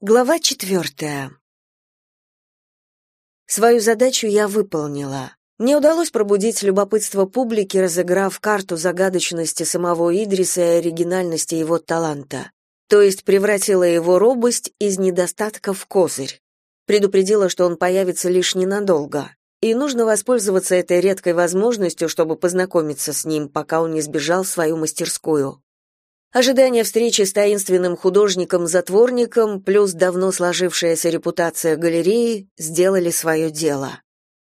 Глава четвертая. Свою задачу я выполнила. Мне удалось пробудить любопытство публики, разыграв карту загадочности самого Идриса и оригинальности его таланта. То есть превратила его робость из недостатка в козырь. Предупредила, что он появится лишь ненадолго. И нужно воспользоваться этой редкой возможностью, чтобы познакомиться с ним, пока он не сбежал в свою мастерскую. Ожидание встречи с таинственным художником-затворником плюс давно сложившаяся репутация галереи сделали свое дело.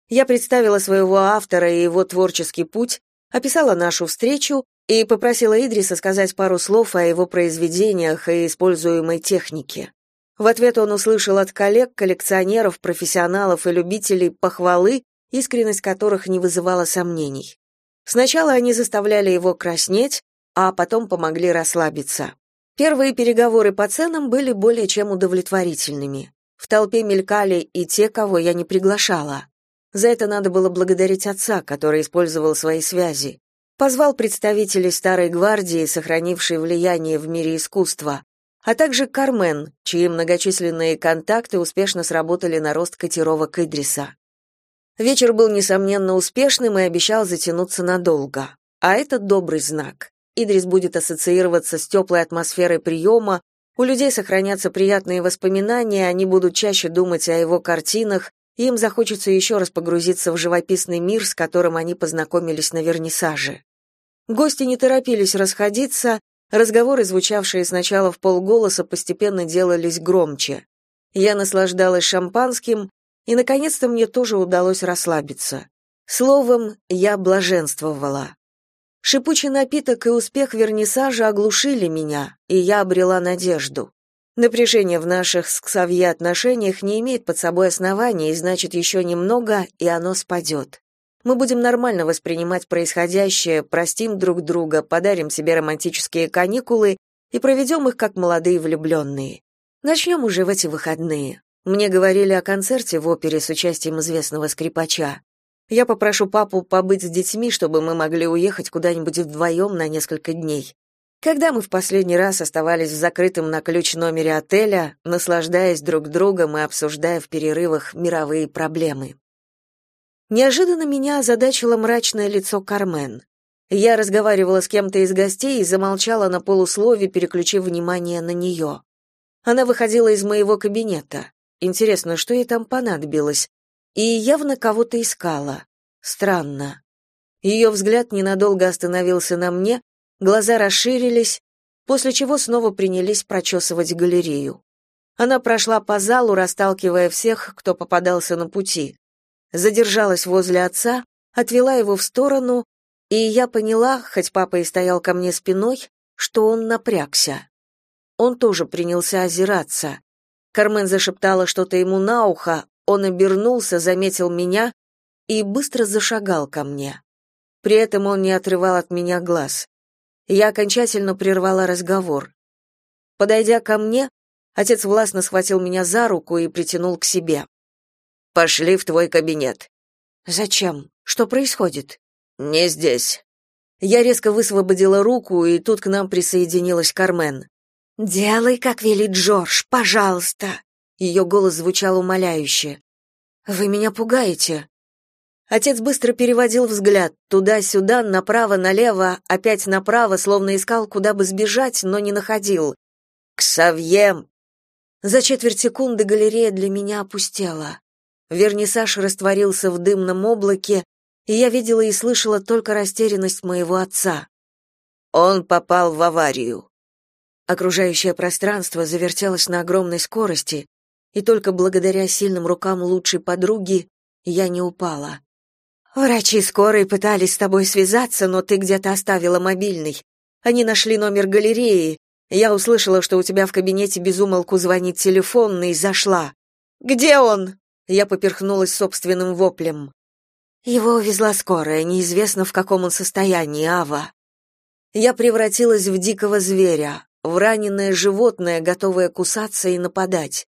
Я представила своего автора и его творческий путь, описала нашу встречу и попросила Идриса сказать пару слов о его произведениях и используемой технике. В ответ он услышал от коллег, коллекционеров, профессионалов и любителей похвалы, искренность которых не вызывала сомнений. Сначала они заставляли его краснеть, а потом помогли расслабиться. Первые переговоры по ценам были более чем удовлетворительными. В толпе мелькали и те, кого я не приглашала. За это надо было благодарить отца, который использовал свои связи. Позвал представителей старой гвардии, сохранившей влияние в мире искусства, а также Кармен, чьи многочисленные контакты успешно сработали на рост котировок Идриса. Вечер был несомненно успешным и обещал затянуться надолго. А это добрый знак. Идрис будет ассоциироваться с теплой атмосферой приема, у людей сохранятся приятные воспоминания, они будут чаще думать о его картинах, и им захочется еще раз погрузиться в живописный мир, с которым они познакомились на вернисаже. Гости не торопились расходиться, разговоры, звучавшие сначала в полголоса, постепенно делались громче. Я наслаждалась шампанским, и, наконец-то, мне тоже удалось расслабиться. Словом, я блаженствовала. Шипучий напиток и успех вернисажа оглушили меня, и я обрела надежду. Напряжение в наших с Ксавье отношениях не имеет под собой основания, и значит, еще немного, и оно спадет. Мы будем нормально воспринимать происходящее, простим друг друга, подарим себе романтические каникулы и проведем их как молодые влюбленные. Начнем уже в эти выходные. Мне говорили о концерте в опере с участием известного скрипача. Я попрошу папу побыть с детьми, чтобы мы могли уехать куда-нибудь вдвоем на несколько дней. Когда мы в последний раз оставались в закрытом на ключ номере отеля, наслаждаясь друг другом и обсуждая в перерывах мировые проблемы. Неожиданно меня озадачило мрачное лицо Кармен. Я разговаривала с кем-то из гостей и замолчала на полуслове, переключив внимание на нее. Она выходила из моего кабинета. Интересно, что ей там понадобилось? И явно кого-то искала. Странно. Ее взгляд ненадолго остановился на мне, глаза расширились, после чего снова принялись прочесывать галерею. Она прошла по залу, расталкивая всех, кто попадался на пути. Задержалась возле отца, отвела его в сторону, и я поняла, хоть папа и стоял ко мне спиной, что он напрягся. Он тоже принялся озираться. Кармен зашептала что-то ему на ухо, он обернулся, заметил меня и быстро зашагал ко мне. При этом он не отрывал от меня глаз. Я окончательно прервала разговор. Подойдя ко мне, отец властно схватил меня за руку и притянул к себе. «Пошли в твой кабинет». «Зачем? Что происходит?» «Не здесь». Я резко высвободила руку, и тут к нам присоединилась Кармен. «Делай, как велит Джордж, пожалуйста», ее голос звучал умоляюще. Вы меня пугаете. Отец быстро переводил взгляд туда-сюда, направо-налево, опять направо, словно искал, куда бы сбежать, но не находил. «Ксавье!» За четверть секунды галерея для меня опустела. Вернисаж растворился в дымном облаке, и я видела и слышала только растерянность моего отца. Он попал в аварию. Окружающее пространство завертелось на огромной скорости, и только благодаря сильным рукам лучшей подруги я не упала. Врачи скорой пытались с тобой связаться, но ты где-то оставила мобильный. Они нашли номер галереи. Я услышала, что у тебя в кабинете безумолку звонит телефонный, и зашла. Где он? Я поперхнулась собственным воплем. Его увезла скорая, неизвестно в каком он состоянии, Ава. Я превратилась в дикого зверя, в раненое животное, готовое кусаться и нападать.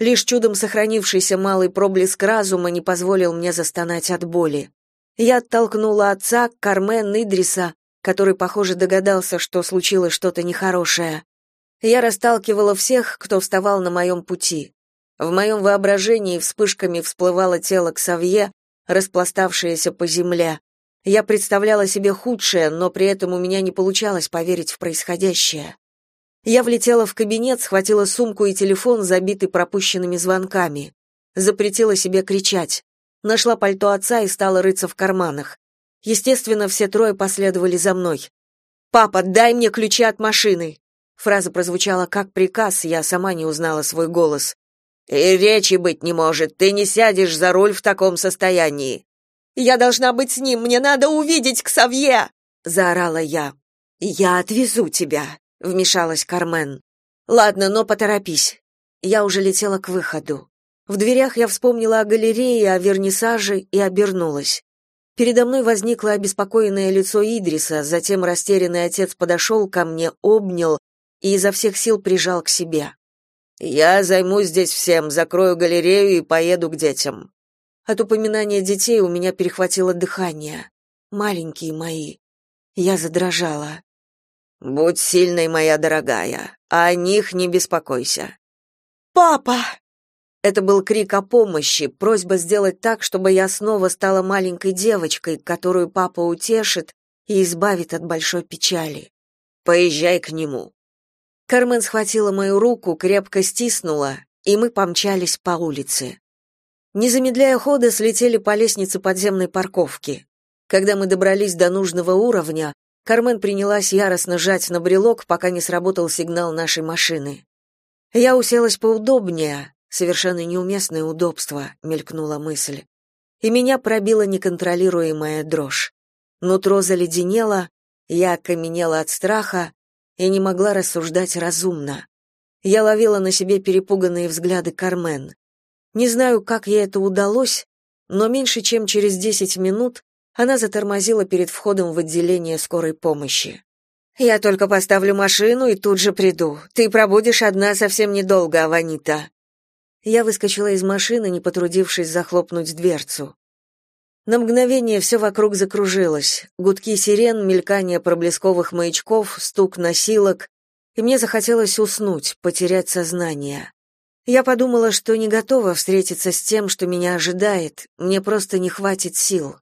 Лишь чудом сохранившийся малый проблеск разума не позволил мне застонать от боли. Я оттолкнула отца, Кармен, Идриса, который, похоже, догадался, что случилось что-то нехорошее. Я расталкивала всех, кто вставал на моем пути. В моем воображении вспышками всплывало тело Ксавье, распластавшееся по земле. Я представляла себе худшее, но при этом у меня не получалось поверить в происходящее. Я влетела в кабинет, схватила сумку и телефон, забитый пропущенными звонками. Запретила себе кричать. Нашла пальто отца и стала рыться в карманах. Естественно, все трое последовали за мной. «Папа, дай мне ключи от машины!» Фраза прозвучала как приказ, я сама не узнала свой голос. «И речи быть не может, ты не сядешь за руль в таком состоянии!» «Я должна быть с ним, мне надо увидеть Ксавье!» — заорала я. «Я отвезу тебя», — вмешалась Кармен. «Ладно, но поторопись». Я уже летела к выходу. В дверях я вспомнила о галерее, о вернисаже и обернулась. Передо мной возникло обеспокоенное лицо Идриса, затем растерянный отец подошел ко мне, обнял и изо всех сил прижал к себе. «Я займусь здесь всем, закрою галерею и поеду к детям». От упоминания детей у меня перехватило дыхание. Маленькие мои. Я задрожала. «Будь сильной, моя дорогая, а о них не беспокойся». «Папа!» Это был крик о помощи, просьба сделать так, чтобы я снова стала маленькой девочкой, которую папа утешит и избавит от большой печали. Поезжай к нему. Кармен схватила мою руку, крепко стиснула, и мы помчались по улице. Не замедляя хода, слетели по лестнице подземной парковки. Когда мы добрались до нужного уровня, Кармен принялась яростно жать на брелок, пока не сработал сигнал нашей машины. Я уселась поудобнее, Совершенно неуместное удобство, мелькнула мысль. И меня пробила неконтролируемая дрожь. Нутро заледенело, я окаменела от страха и не могла рассуждать разумно. Я ловила на себе перепуганные взгляды Кармен. Не знаю, как ей это удалось, но меньше чем через десять минут она затормозила перед входом в отделение скорой помощи. «Я только поставлю машину и тут же приду. Ты пробудешь одна совсем недолго, Аванита», я выскочила из машины, не потрудившись захлопнуть дверцу. На мгновение все вокруг закружилось. Гудки сирен, мелькание проблесковых маячков, стук носилок, и мне захотелось уснуть, потерять сознание. Я подумала, что не готова встретиться с тем, что меня ожидает, мне просто не хватит сил.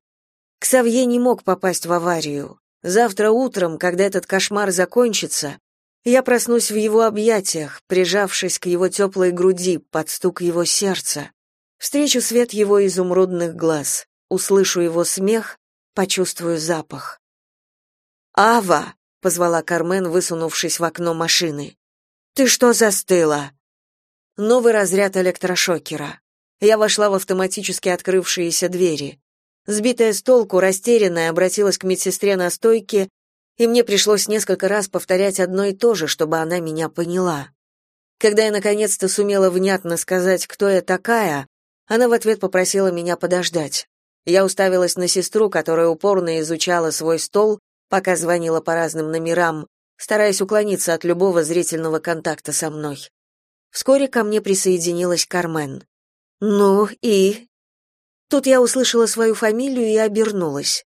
Ксавье не мог попасть в аварию. Завтра утром, когда этот кошмар закончится, я проснусь в его объятиях, прижавшись к его теплой груди, под стук его сердца. Встречу свет его изумрудных глаз, услышу его смех, почувствую запах. «Ава!» — позвала Кармен, высунувшись в окно машины. «Ты что застыла?» Новый разряд электрошокера. Я вошла в автоматически открывшиеся двери. Сбитая с толку, растерянная, обратилась к медсестре на стойке и мне пришлось несколько раз повторять одно и то же, чтобы она меня поняла. Когда я наконец-то сумела внятно сказать, кто я такая, она в ответ попросила меня подождать. Я уставилась на сестру, которая упорно изучала свой стол, пока звонила по разным номерам, стараясь уклониться от любого зрительного контакта со мной. Вскоре ко мне присоединилась Кармен. «Ну и...» Тут я услышала свою фамилию и обернулась.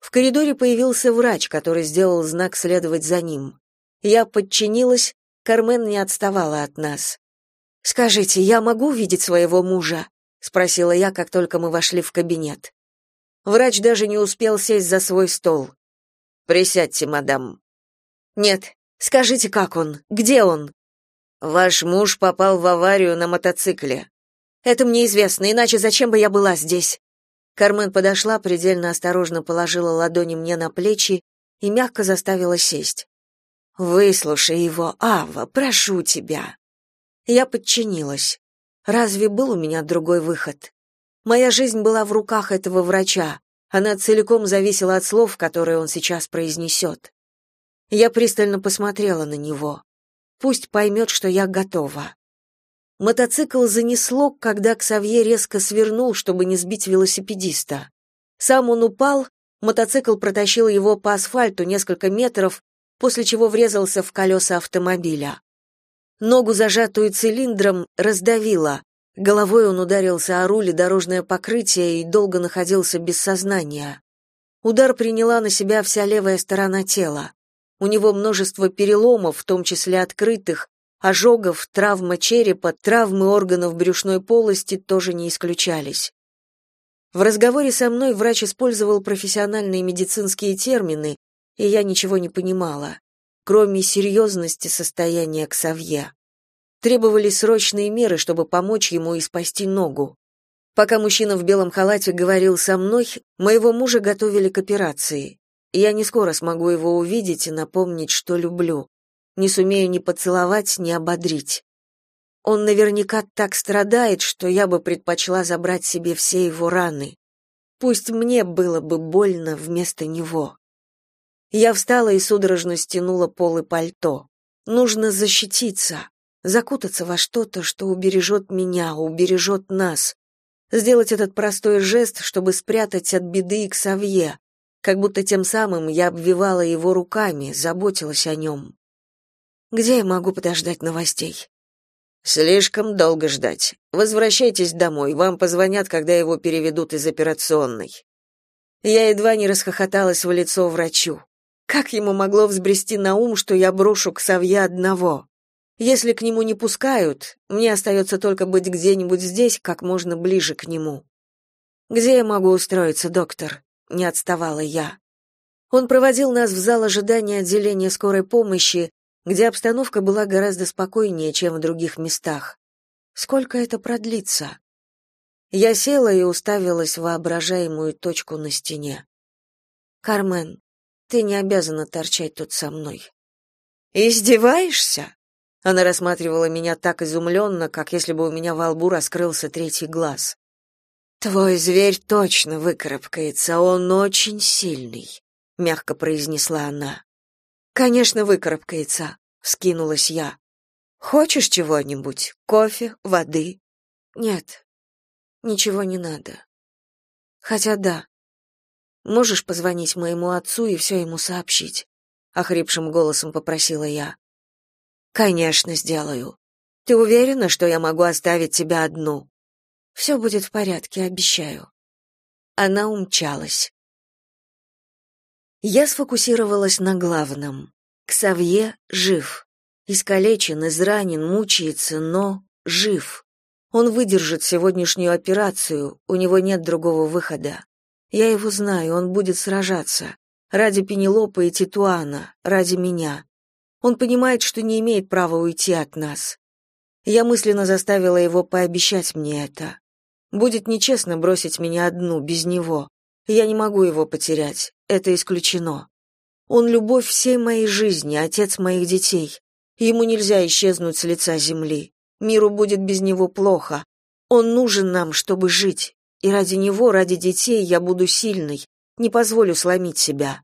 В коридоре появился врач, который сделал знак следовать за ним. Я подчинилась, Кармен не отставала от нас. «Скажите, я могу увидеть своего мужа?» — спросила я, как только мы вошли в кабинет. Врач даже не успел сесть за свой стол. «Присядьте, мадам». «Нет, скажите, как он? Где он?» «Ваш муж попал в аварию на мотоцикле». «Это мне известно, иначе зачем бы я была здесь?» Кармен подошла, предельно осторожно положила ладони мне на плечи и мягко заставила сесть. «Выслушай его, Ава, прошу тебя». Я подчинилась. Разве был у меня другой выход? Моя жизнь была в руках этого врача. Она целиком зависела от слов, которые он сейчас произнесет. Я пристально посмотрела на него. Пусть поймет, что я готова. Мотоцикл занесло, когда Ксавье резко свернул, чтобы не сбить велосипедиста. Сам он упал, мотоцикл протащил его по асфальту несколько метров, после чего врезался в колеса автомобиля. Ногу, зажатую цилиндром, раздавило. Головой он ударился о руль и дорожное покрытие и долго находился без сознания. Удар приняла на себя вся левая сторона тела. У него множество переломов, в том числе открытых, Ожогов, травма черепа, травмы органов брюшной полости тоже не исключались. В разговоре со мной врач использовал профессиональные медицинские термины, и я ничего не понимала, кроме серьезности состояния Ксавье. Требовались срочные меры, чтобы помочь ему и спасти ногу. Пока мужчина в белом халате говорил со мной, моего мужа готовили к операции. Я не скоро смогу его увидеть и напомнить, что люблю не сумею ни поцеловать, ни ободрить. Он наверняка так страдает, что я бы предпочла забрать себе все его раны. Пусть мне было бы больно вместо него. Я встала и судорожно стянула полы пальто. Нужно защититься, закутаться во что-то, что убережет меня, убережет нас. Сделать этот простой жест, чтобы спрятать от беды к Савье, как будто тем самым я обвивала его руками, заботилась о нем. Где я могу подождать новостей? Слишком долго ждать. Возвращайтесь домой, вам позвонят, когда его переведут из операционной. Я едва не расхохоталась в лицо врачу. Как ему могло взбрести на ум, что я брошу к Савье одного? Если к нему не пускают, мне остается только быть где-нибудь здесь, как можно ближе к нему. Где я могу устроиться, доктор? Не отставала я. Он проводил нас в зал ожидания отделения скорой помощи, где обстановка была гораздо спокойнее, чем в других местах. Сколько это продлится? Я села и уставилась в воображаемую точку на стене. Кармен, ты не обязана торчать тут со мной. Издеваешься? Она рассматривала меня так изумленно, как если бы у меня во лбу раскрылся третий глаз. Твой зверь точно выкарабкается, он очень сильный, мягко произнесла она. Конечно, выкарабкается, вскинулась я. Хочешь чего-нибудь? Кофе, воды? Нет. Ничего не надо. Хотя да. Можешь позвонить моему отцу и все ему сообщить, охрипшим голосом попросила я. Конечно, сделаю. Ты уверена, что я могу оставить тебя одну? Все будет в порядке, обещаю. Она умчалась. Я сфокусировалась на главном. Ксавье жив. Искалечен, изранен, мучается, но жив. Он выдержит сегодняшнюю операцию, у него нет другого выхода. Я его знаю, он будет сражаться. Ради Пенелопы и Титуана, ради меня. Он понимает, что не имеет права уйти от нас. Я мысленно заставила его пообещать мне это. Будет нечестно бросить меня одну, без него. Я не могу его потерять. Это исключено. Он любовь всей моей жизни, отец моих детей. Ему нельзя исчезнуть с лица земли. Миру будет без него плохо. Он нужен нам, чтобы жить. И ради него, ради детей я буду сильной, не позволю сломить себя.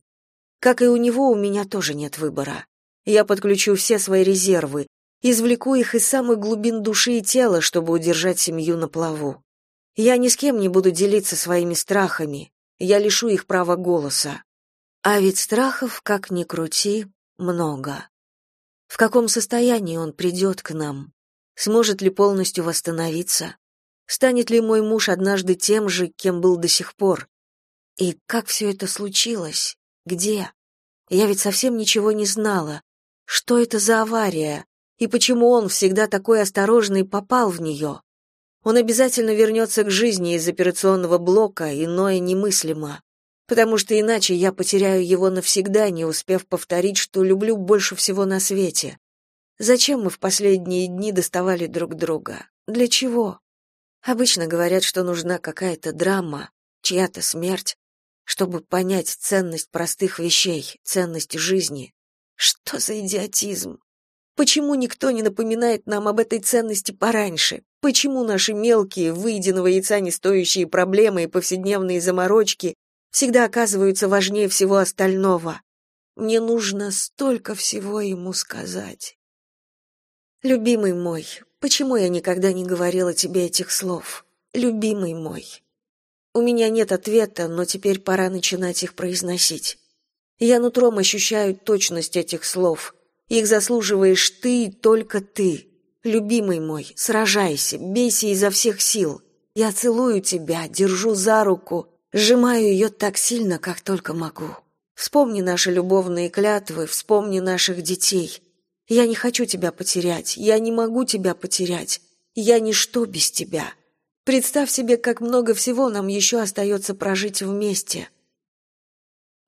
Как и у него, у меня тоже нет выбора. Я подключу все свои резервы, извлеку их из самых глубин души и тела, чтобы удержать семью на плаву. Я ни с кем не буду делиться своими страхами, я лишу их права голоса. А ведь страхов, как ни крути, много. В каком состоянии он придет к нам? Сможет ли полностью восстановиться? Станет ли мой муж однажды тем же, кем был до сих пор? И как все это случилось? Где? Я ведь совсем ничего не знала. Что это за авария? И почему он, всегда такой осторожный, попал в нее? Он обязательно вернется к жизни из операционного блока, иное немыслимо. Потому что иначе я потеряю его навсегда, не успев повторить, что люблю больше всего на свете. Зачем мы в последние дни доставали друг друга? Для чего? Обычно говорят, что нужна какая-то драма, чья-то смерть, чтобы понять ценность простых вещей, ценность жизни. Что за идиотизм? Почему никто не напоминает нам об этой ценности пораньше? Почему наши мелкие, выеденного яйца не стоящие проблемы и повседневные заморочки всегда оказываются важнее всего остального? Мне нужно столько всего ему сказать. Любимый мой, почему я никогда не говорила тебе этих слов? Любимый мой. У меня нет ответа, но теперь пора начинать их произносить. Я нутром ощущаю точность этих слов, их заслуживаешь ты, только ты. Любимый мой, сражайся, бейся изо всех сил. Я целую тебя, держу за руку, сжимаю ее так сильно, как только могу. Вспомни наши любовные клятвы, вспомни наших детей. Я не хочу тебя потерять, я не могу тебя потерять. Я ничто без тебя. Представь себе, как много всего нам еще остается прожить вместе.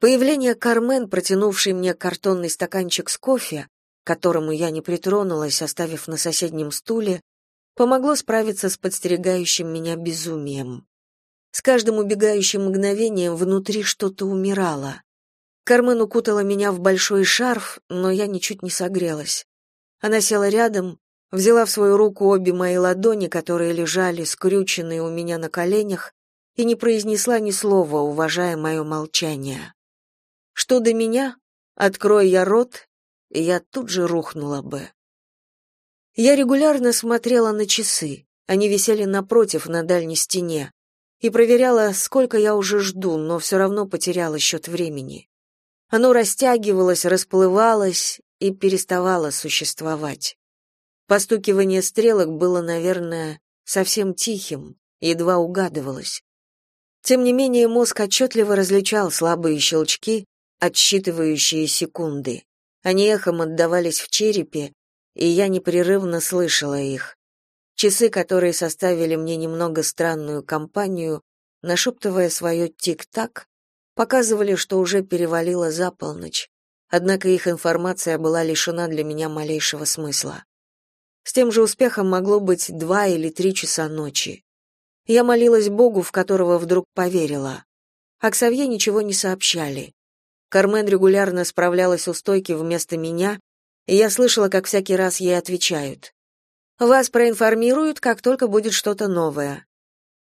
Появление Кармен, протянувшей мне картонный стаканчик с кофе, которому я не притронулась, оставив на соседнем стуле, помогло справиться с подстерегающим меня безумием. С каждым убегающим мгновением внутри что-то умирало. Кармен укутала меня в большой шарф, но я ничуть не согрелась. Она села рядом, взяла в свою руку обе мои ладони, которые лежали скрюченные у меня на коленях, и не произнесла ни слова, уважая мое молчание. Что до меня, открой я рот, я тут же рухнула бы. Я регулярно смотрела на часы, они висели напротив на дальней стене, и проверяла, сколько я уже жду, но все равно потеряла счет времени. Оно растягивалось, расплывалось и переставало существовать. Постукивание стрелок было, наверное, совсем тихим, едва угадывалось. Тем не менее, мозг отчетливо различал слабые щелчки, отсчитывающие секунды. Они эхом отдавались в черепе, и я непрерывно слышала их. Часы, которые составили мне немного странную компанию, нашептывая свое тик-так, показывали, что уже перевалило за полночь, однако их информация была лишена для меня малейшего смысла. С тем же успехом могло быть два или три часа ночи. Я молилась Богу, в которого вдруг поверила. О Ксавье ничего не сообщали. Кармен регулярно справлялась у стойки вместо меня, и я слышала, как всякий раз ей отвечают. «Вас проинформируют, как только будет что-то новое».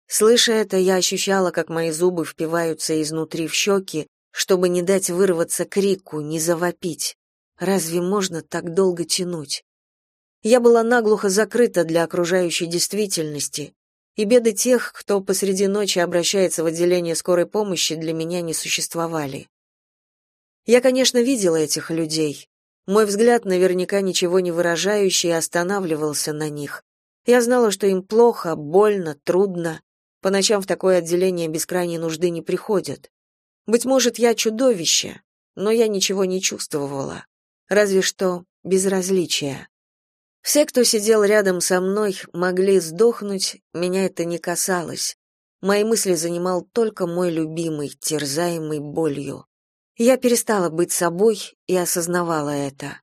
Слыша это, я ощущала, как мои зубы впиваются изнутри в щеки, чтобы не дать вырваться крику, не завопить. Разве можно так долго тянуть? Я была наглухо закрыта для окружающей действительности, и беды тех, кто посреди ночи обращается в отделение скорой помощи, для меня не существовали. Я, конечно, видела этих людей. Мой взгляд, наверняка ничего не выражающий, останавливался на них. Я знала, что им плохо, больно, трудно. По ночам в такое отделение без крайней нужды не приходят. Быть может, я чудовище, но я ничего не чувствовала. Разве что безразличие. Все, кто сидел рядом со мной, могли сдохнуть, меня это не касалось. Мои мысли занимал только мой любимый, терзаемый болью. Я перестала быть собой и осознавала это.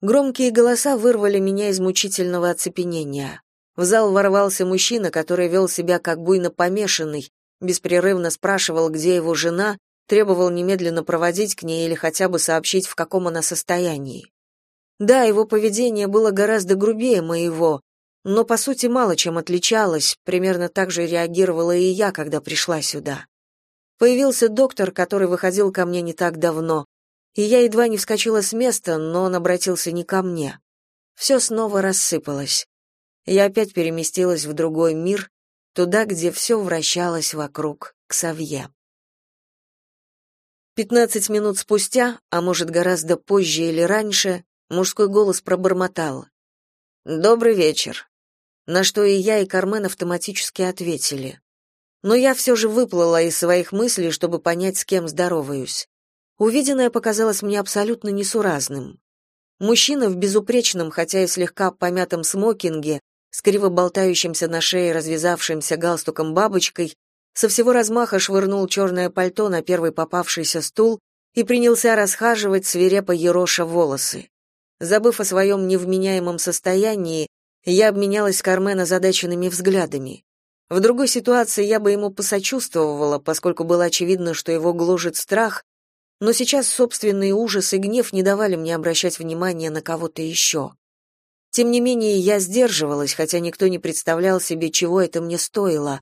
Громкие голоса вырвали меня из мучительного оцепенения. В зал ворвался мужчина, который вел себя как буйно помешанный, беспрерывно спрашивал, где его жена, требовал немедленно проводить к ней или хотя бы сообщить, в каком она состоянии. Да, его поведение было гораздо грубее моего, но по сути мало чем отличалось, примерно так же реагировала и я, когда пришла сюда. Появился доктор, который выходил ко мне не так давно, и я едва не вскочила с места, но он обратился не ко мне. Все снова рассыпалось. Я опять переместилась в другой мир, туда, где все вращалось вокруг Ксавье. Пятнадцать минут спустя, а может гораздо позже или раньше, мужской голос пробормотал. «Добрый вечер». На что и я, и Кармен автоматически ответили но я все же выплыла из своих мыслей, чтобы понять, с кем здороваюсь. Увиденное показалось мне абсолютно несуразным. Мужчина в безупречном, хотя и слегка помятом смокинге, с криво болтающимся на шее развязавшимся галстуком бабочкой, со всего размаха швырнул черное пальто на первый попавшийся стул и принялся расхаживать свирепо ероша волосы. Забыв о своем невменяемом состоянии, я обменялась с Кармен озадаченными взглядами. В другой ситуации я бы ему посочувствовала, поскольку было очевидно, что его гложет страх, но сейчас собственный ужас и гнев не давали мне обращать внимание на кого-то еще. Тем не менее, я сдерживалась, хотя никто не представлял себе, чего это мне стоило,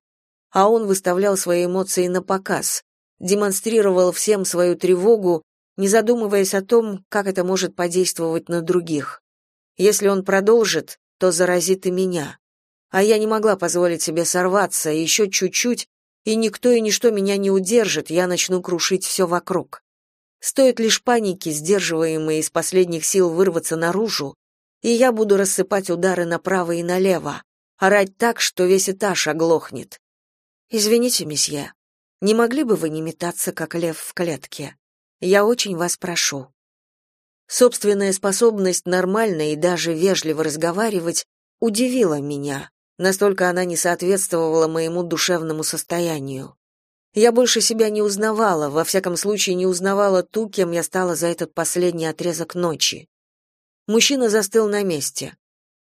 а он выставлял свои эмоции на показ, демонстрировал всем свою тревогу, не задумываясь о том, как это может подействовать на других. Если он продолжит, то заразит и меня а я не могла позволить себе сорваться, еще чуть-чуть, и никто и ничто меня не удержит, я начну крушить все вокруг. Стоит лишь паники, сдерживаемой из последних сил, вырваться наружу, и я буду рассыпать удары направо и налево, орать так, что весь этаж оглохнет. Извините, месье, не могли бы вы не метаться, как лев в клетке? Я очень вас прошу. Собственная способность нормально и даже вежливо разговаривать удивила меня, настолько она не соответствовала моему душевному состоянию. Я больше себя не узнавала, во всяком случае не узнавала ту, кем я стала за этот последний отрезок ночи. Мужчина застыл на месте.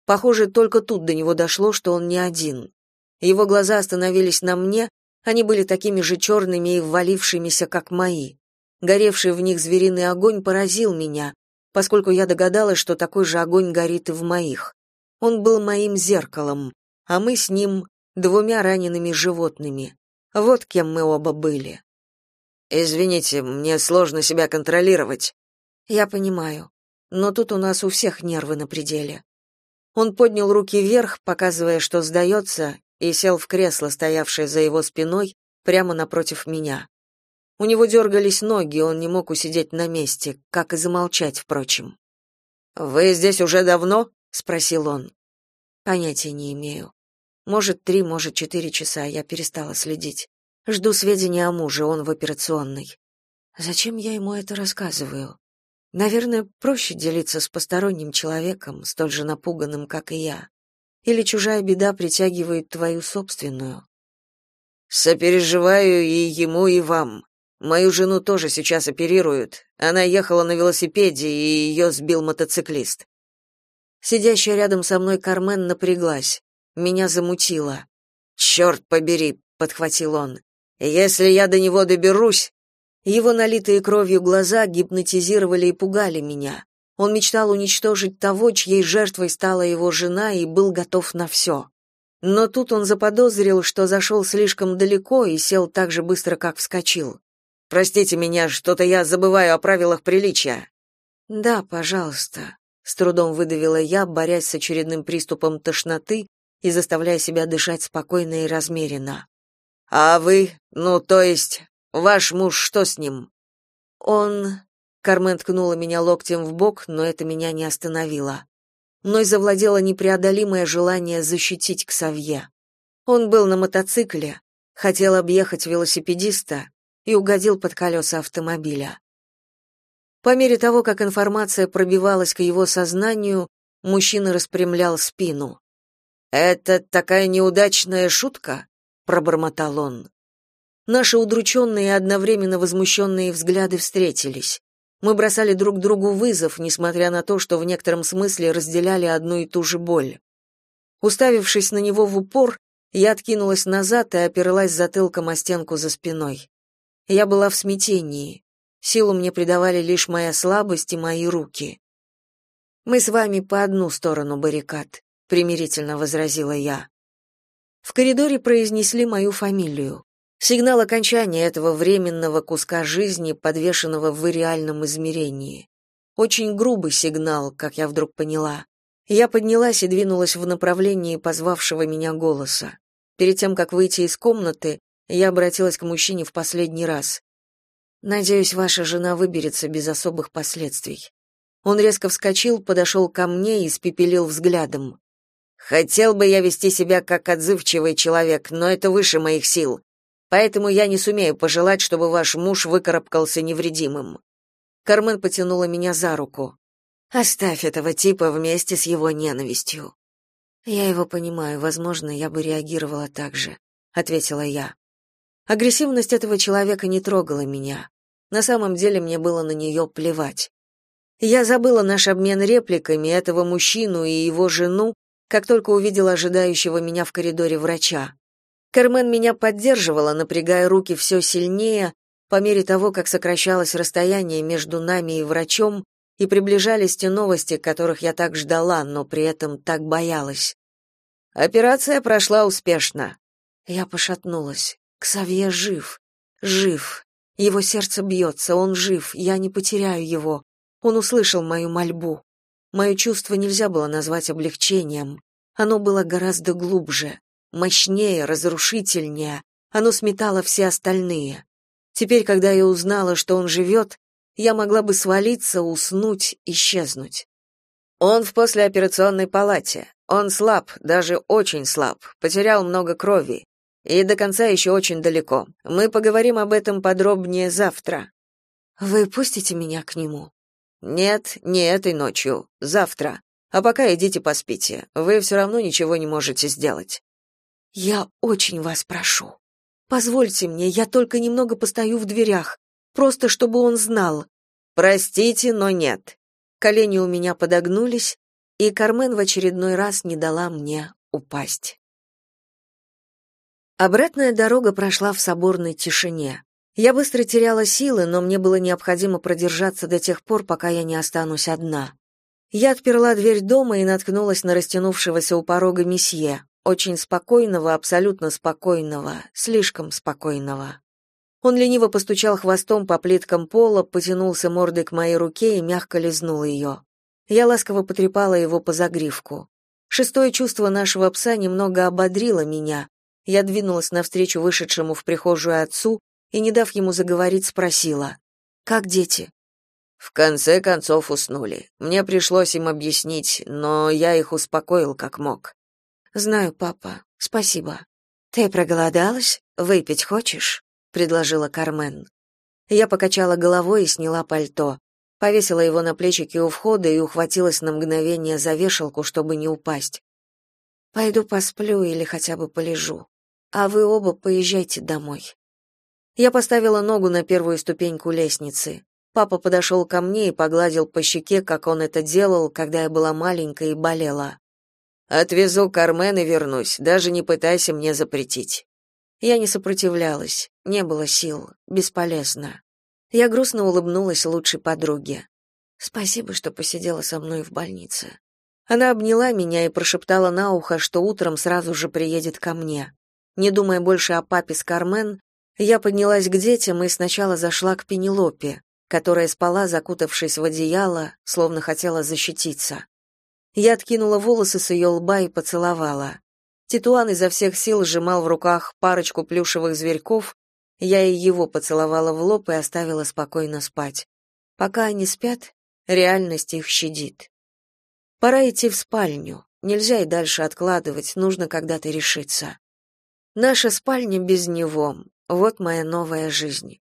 Похоже, только тут до него дошло, что он не один. Его глаза остановились на мне, они были такими же черными и ввалившимися, как мои. Горевший в них звериный огонь поразил меня, поскольку я догадалась, что такой же огонь горит и в моих. Он был моим зеркалом, а мы с ним двумя ранеными животными. Вот кем мы оба были. Извините, мне сложно себя контролировать. Я понимаю, но тут у нас у всех нервы на пределе. Он поднял руки вверх, показывая, что сдается, и сел в кресло, стоявшее за его спиной, прямо напротив меня. У него дергались ноги, он не мог усидеть на месте, как и замолчать, впрочем. «Вы здесь уже давно?» — спросил он. «Понятия не имею. Может, три, может, четыре часа, я перестала следить. Жду сведения о муже, он в операционной. Зачем я ему это рассказываю? Наверное, проще делиться с посторонним человеком, столь же напуганным, как и я. Или чужая беда притягивает твою собственную? Сопереживаю и ему, и вам. Мою жену тоже сейчас оперируют. Она ехала на велосипеде, и ее сбил мотоциклист. Сидящая рядом со мной Кармен напряглась. Меня замутило. «Черт побери», — подхватил он. «Если я до него доберусь...» Его налитые кровью глаза гипнотизировали и пугали меня. Он мечтал уничтожить того, чьей жертвой стала его жена, и был готов на все. Но тут он заподозрил, что зашел слишком далеко и сел так же быстро, как вскочил. «Простите меня, что-то я забываю о правилах приличия». «Да, пожалуйста», — с трудом выдавила я, борясь с очередным приступом тошноты и заставляя себя дышать спокойно и размеренно. А вы, ну, то есть, ваш муж что с ним? Он Кармен ткнула меня локтем в бок, но это меня не остановило. Мной завладело непреодолимое желание защитить Ксавье. Он был на мотоцикле, хотел объехать велосипедиста и угодил под колеса автомобиля. По мере того, как информация пробивалась к его сознанию, мужчина распрямлял спину. Это такая неудачная шутка, пробормотал он. Наши удрученные и одновременно возмущенные взгляды встретились. Мы бросали друг другу вызов, несмотря на то, что в некотором смысле разделяли одну и ту же боль. Уставившись на него в упор, я откинулась назад и оперлась затылком о стенку за спиной. Я была в смятении. Силу мне придавали лишь моя слабость и мои руки. Мы с вами по одну сторону баррикад примирительно возразила я. В коридоре произнесли мою фамилию. Сигнал окончания этого временного куска жизни, подвешенного в реальном измерении. Очень грубый сигнал, как я вдруг поняла. Я поднялась и двинулась в направлении позвавшего меня голоса. Перед тем, как выйти из комнаты, я обратилась к мужчине в последний раз. Надеюсь, ваша жена выберется без особых последствий. Он резко вскочил, подошел ко мне и спепелил взглядом. Хотел бы я вести себя как отзывчивый человек, но это выше моих сил. Поэтому я не сумею пожелать, чтобы ваш муж выкарабкался невредимым. Кармен потянула меня за руку. Оставь этого типа вместе с его ненавистью. Я его понимаю, возможно, я бы реагировала так же, ответила я. Агрессивность этого человека не трогала меня. На самом деле мне было на нее плевать. Я забыла наш обмен репликами этого мужчину и его жену, как только увидела ожидающего меня в коридоре врача. Кармен меня поддерживала, напрягая руки все сильнее, по мере того, как сокращалось расстояние между нами и врачом, и приближались те новости, которых я так ждала, но при этом так боялась. Операция прошла успешно. Я пошатнулась. Ксавье жив. Жив. Его сердце бьется, он жив, я не потеряю его. Он услышал мою мольбу. Мое чувство нельзя было назвать облегчением. Оно было гораздо глубже, мощнее, разрушительнее. Оно сметало все остальные. Теперь, когда я узнала, что он живет, я могла бы свалиться, уснуть, исчезнуть. Он в послеоперационной палате. Он слаб, даже очень слаб, потерял много крови. И до конца еще очень далеко. Мы поговорим об этом подробнее завтра. Вы пустите меня к нему? Нет, не этой ночью, завтра. А пока идите поспите. Вы все равно ничего не можете сделать. Я очень вас прошу. Позвольте мне, я только немного постою в дверях, просто чтобы он знал. Простите, но нет. Колени у меня подогнулись, и Кармен в очередной раз не дала мне упасть. Обратная дорога прошла в соборной тишине. Я быстро теряла силы, но мне было необходимо продержаться до тех пор, пока я не останусь одна. Я отперла дверь дома и наткнулась на растянувшегося у порога месье, очень спокойного, абсолютно спокойного, слишком спокойного. Он лениво постучал хвостом по плиткам пола, потянулся мордой к моей руке и мягко лизнул ее. Я ласково потрепала его по загривку. Шестое чувство нашего пса немного ободрило меня. Я двинулась навстречу вышедшему в прихожую отцу и, не дав ему заговорить, спросила: "Как дети?" В конце концов уснули. Мне пришлось им объяснить, но я их успокоил как мог. Знаю, папа. Спасибо. Ты проголодалась? Выпить хочешь? предложила Кармен. Я покачала головой и сняла пальто. Повесила его на плечики у входа и ухватилась на мгновение за вешалку, чтобы не упасть. Пойду посплю или хотя бы полежу. А вы оба поезжайте домой. Я поставила ногу на первую ступеньку лестницы. Папа подошел ко мне и погладил по щеке, как он это делал, когда я была маленькой и болела. Отвезу Кармен и вернусь, даже не пытайся мне запретить. Я не сопротивлялась, не было сил, бесполезно. Я грустно улыбнулась лучшей подруге. Спасибо, что посидела со мной в больнице. Она обняла меня и прошептала на ухо, что утром сразу же приедет ко мне. Не думая больше о папе с Кармен, я поднялась к детям и сначала зашла к Пенелопе, которая спала, закутавшись в одеяло, словно хотела защититься. Я откинула волосы с ее лба и поцеловала. Титуан изо всех сил сжимал в руках парочку плюшевых зверьков, я и его поцеловала в лоб и оставила спокойно спать. Пока они спят, реальность их щадит. Пора идти в спальню. Нельзя и дальше откладывать, нужно когда-то решиться. Наша спальня без него. Вот моя новая жизнь.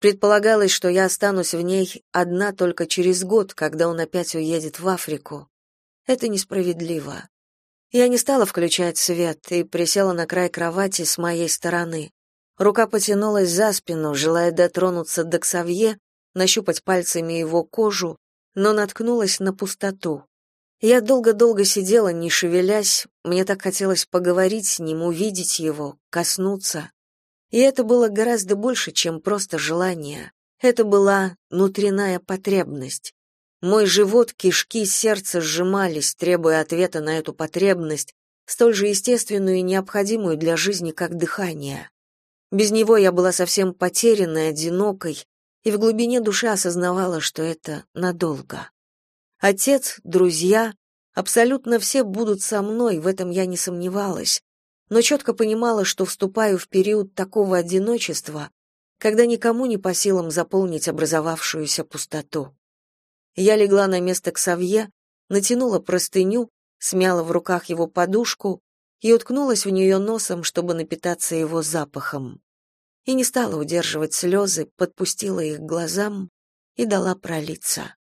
Предполагалось, что я останусь в ней одна только через год, когда он опять уедет в Африку. Это несправедливо. Я не стала включать свет и присела на край кровати с моей стороны. Рука потянулась за спину, желая дотронуться до Ксавье, нащупать пальцами его кожу, но наткнулась на пустоту. Я долго-долго сидела, не шевелясь, мне так хотелось поговорить с ним, увидеть его, коснуться. И это было гораздо больше, чем просто желание. Это была внутренняя потребность. Мой живот, кишки, сердце сжимались, требуя ответа на эту потребность, столь же естественную и необходимую для жизни, как дыхание. Без него я была совсем потерянной, одинокой, и в глубине души осознавала, что это надолго. Отец, друзья, абсолютно все будут со мной, в этом я не сомневалась, но четко понимала, что вступаю в период такого одиночества, когда никому не по силам заполнить образовавшуюся пустоту. Я легла на место к Савье, натянула простыню, смяла в руках его подушку и уткнулась в нее носом, чтобы напитаться его запахом. И не стала удерживать слезы, подпустила их к глазам и дала пролиться.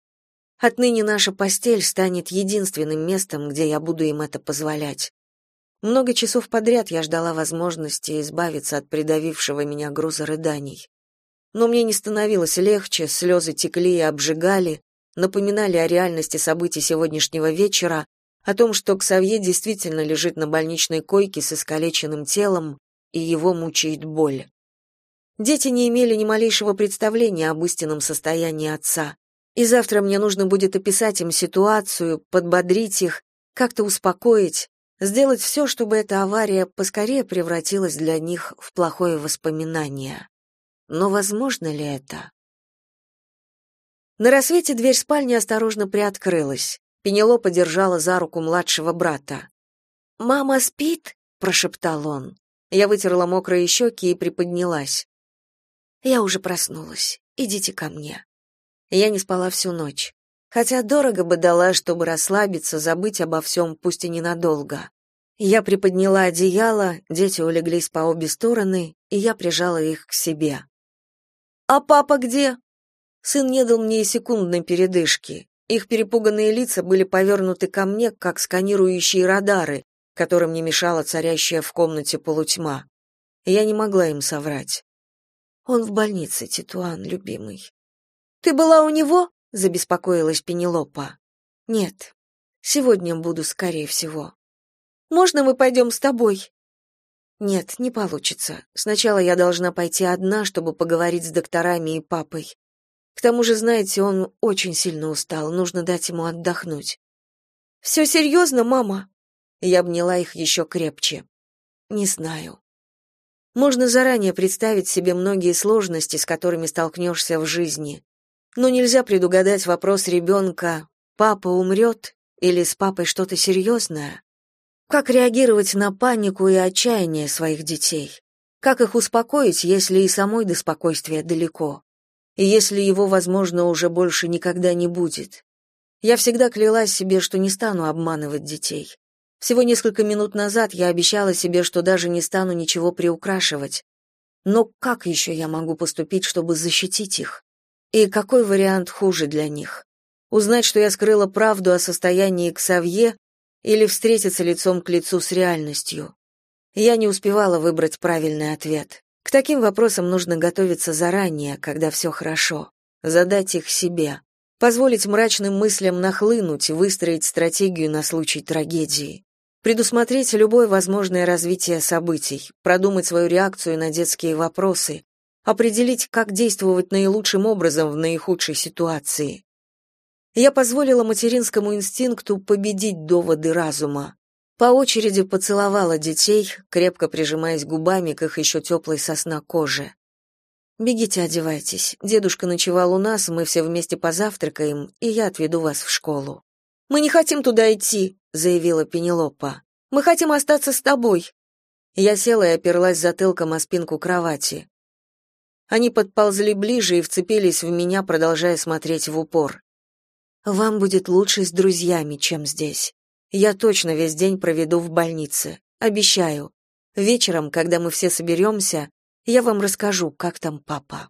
Отныне наша постель станет единственным местом, где я буду им это позволять. Много часов подряд я ждала возможности избавиться от придавившего меня груза рыданий. Но мне не становилось легче, слезы текли и обжигали, напоминали о реальности событий сегодняшнего вечера, о том, что Ксавье действительно лежит на больничной койке с искалеченным телом, и его мучает боль. Дети не имели ни малейшего представления об истинном состоянии отца, и завтра мне нужно будет описать им ситуацию, подбодрить их, как-то успокоить, сделать все, чтобы эта авария поскорее превратилась для них в плохое воспоминание. Но возможно ли это? На рассвете дверь спальни осторожно приоткрылась. Пенелопа держала за руку младшего брата. «Мама спит?» — прошептал он. Я вытерла мокрые щеки и приподнялась. «Я уже проснулась. Идите ко мне». Я не спала всю ночь. Хотя дорого бы дала, чтобы расслабиться, забыть обо всем, пусть и ненадолго. Я приподняла одеяло, дети улеглись по обе стороны, и я прижала их к себе. «А папа где?» Сын не дал мне и секундной передышки. Их перепуганные лица были повернуты ко мне, как сканирующие радары, которым не мешала царящая в комнате полутьма. Я не могла им соврать. Он в больнице, Титуан, любимый. Ты была у него? Забеспокоилась Пенелопа. Нет. Сегодня буду, скорее всего. Можно мы пойдем с тобой? Нет, не получится. Сначала я должна пойти одна, чтобы поговорить с докторами и папой. К тому же, знаете, он очень сильно устал, нужно дать ему отдохнуть. «Все серьезно, мама?» Я обняла их еще крепче. Не знаю. Можно заранее представить себе многие сложности, с которыми столкнешься в жизни. Но нельзя предугадать вопрос ребенка «папа умрет» или «с папой что-то серьезное». Как реагировать на панику и отчаяние своих детей? Как их успокоить, если и самой до спокойствия далеко? и если его, возможно, уже больше никогда не будет. Я всегда клялась себе, что не стану обманывать детей. Всего несколько минут назад я обещала себе, что даже не стану ничего приукрашивать. Но как еще я могу поступить, чтобы защитить их? И какой вариант хуже для них? Узнать, что я скрыла правду о состоянии Ксавье или встретиться лицом к лицу с реальностью? Я не успевала выбрать правильный ответ. К таким вопросам нужно готовиться заранее, когда все хорошо, задать их себе, позволить мрачным мыслям нахлынуть, выстроить стратегию на случай трагедии, предусмотреть любое возможное развитие событий, продумать свою реакцию на детские вопросы, определить, как действовать наилучшим образом в наихудшей ситуации. Я позволила материнскому инстинкту победить доводы разума. По очереди поцеловала детей, крепко прижимаясь губами к их еще теплой сосна коже. «Бегите, одевайтесь. Дедушка ночевал у нас, мы все вместе позавтракаем, и я отведу вас в школу». «Мы не хотим туда идти», — заявила Пенелопа. «Мы хотим остаться с тобой». Я села и оперлась затылком о спинку кровати. Они подползли ближе и вцепились в меня, продолжая смотреть в упор. «Вам будет лучше с друзьями, чем здесь. Я точно весь день проведу в больнице. Обещаю. Вечером, когда мы все соберемся, я вам расскажу, как там папа.